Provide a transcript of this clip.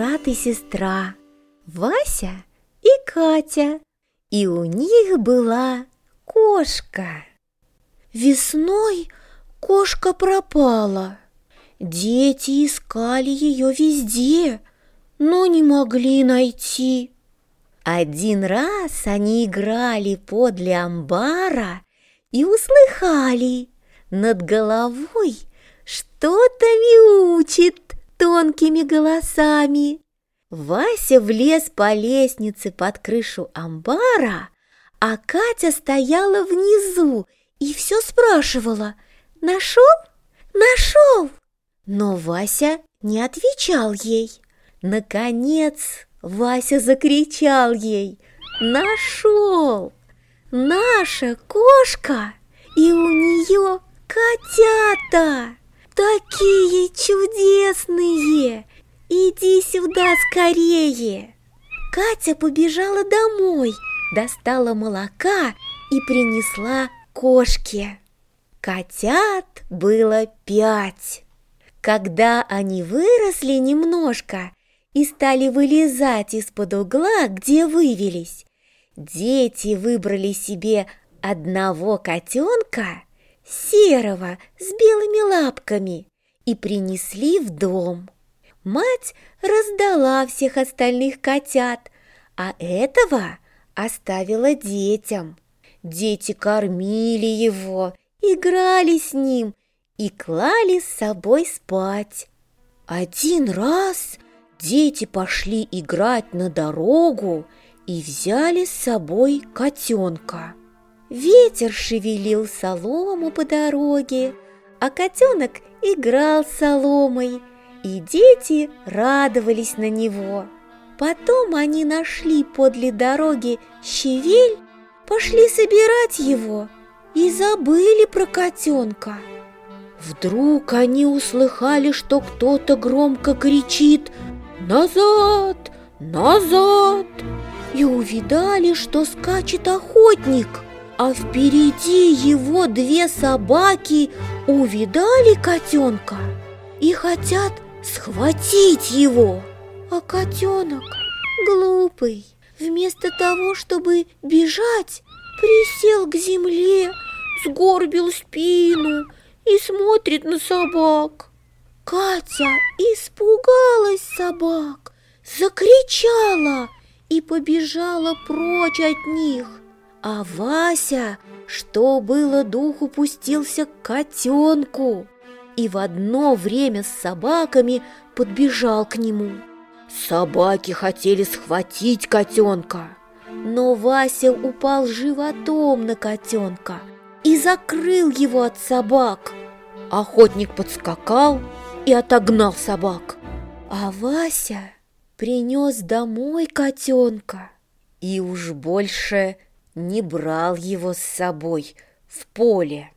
брат и сестра, Вася и Катя, и у них была кошка. Весной кошка пропала. Дети искали ее везде, но не могли найти. Один раз они играли подле амбара и услыхали над головой что-то мяучит тонкими голосами. Вася влез по лестнице под крышу амбара, а Катя стояла внизу и все спрашивала «Нашел? Нашел?» Но Вася не отвечал ей. Наконец Вася закричал ей «Нашел! Наша кошка! И у нее котята! Такие чудесные! Иди сюда скорее!» Катя побежала домой, достала молока и принесла кошке. Котят было пять. Когда они выросли немножко и стали вылезать из-под угла, где вывелись, дети выбрали себе одного котенка, серого, с белыми лапками, и принесли в дом. Мать раздала всех остальных котят, а этого оставила детям. Дети кормили его, играли с ним и клали с собой спать. Один раз дети пошли играть на дорогу и взяли с собой котенка. Ветер шевелил солому по дороге, а котенок играл с соломой, и дети радовались на него. Потом они нашли подле дороги щавель, пошли собирать его и забыли про котенка. Вдруг они услыхали, что кто-то громко кричит «Назад! Назад!» и увидали, что скачет охотник, а впереди его две собаки увидали котенка и хотят схватить его. А котенок глупый, вместо того, чтобы бежать, присел к земле, сгорбил спину – и смотрит на собак. Катя испугалась собак, закричала и побежала прочь от них. А Вася, что было духу, пустился к котенку и в одно время с собаками подбежал к нему. Собаки хотели схватить котенка, но Вася упал животом на котенка и закрыл его от собак. Охотник подскакал и отогнал собак. А Вася принес домой котенка и уж больше не брал его с собой в поле.